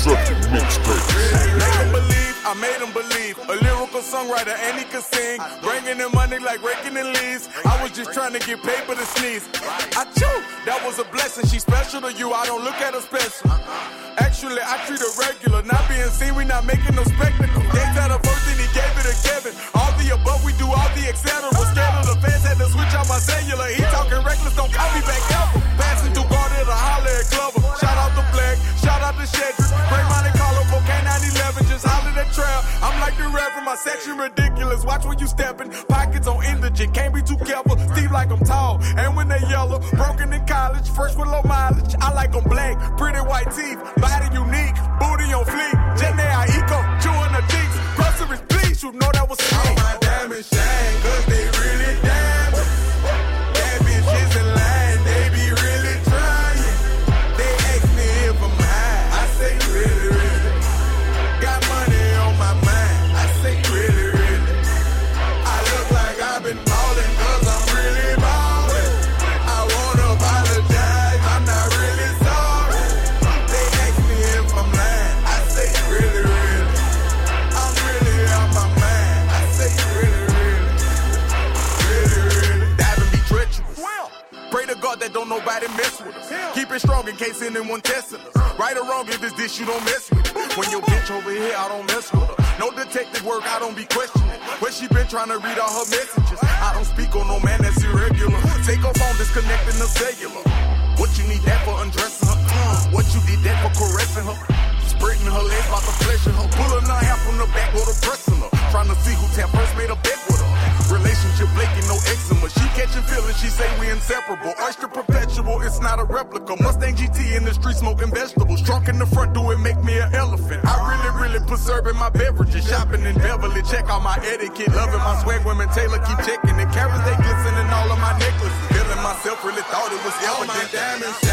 Subject mixtape. Make them believe, I made them believe. A lyrical songwriter and he could sing. Bringing in money like raking in leaves. I was just trying to get paper to sneeze. I chew, that was a blessing. She special to you, I don't look at her special. Actually, I treat her regular. Not being seen, we not making no spectacle. Gave that a and he gave it to Kevin. All the above, we do all the etc. Scared of the fans, had to switch out my cellular. He talking reckless, don't me back ever. I'm like the Reverend, my section ridiculous. Watch where you stepping. Pockets on indigent, can't be too careful. Steve like I'm tall, and when they yellow, broken in college, first with low mileage. I like them black, pretty white teeth, body unique, nobody mess with us. Keep it strong in case anyone testing us. Right or wrong, if it's this, you don't mess with it. When your bitch over here, I don't mess with her. No detective work, I don't be questioning. Where she been trying to read all her messages. I don't speak on no man that's irregular. Take her phone, disconnecting the cellular. What you need that for undressing her? What you did that for caressing her? Spreading her catching feelings, she say we inseparable. Oyster perpetual, it's not a replica. Mustang GT in the street smoking vegetables. Trunk in the front, do it make me an elephant. I really, really preserving my beverages. Shopping in Beverly, check out my etiquette. Loving my swag, women Taylor keep checking The Carats, they glistening all of my necklaces. Feeling myself, really thought it was elegant. All my diamonds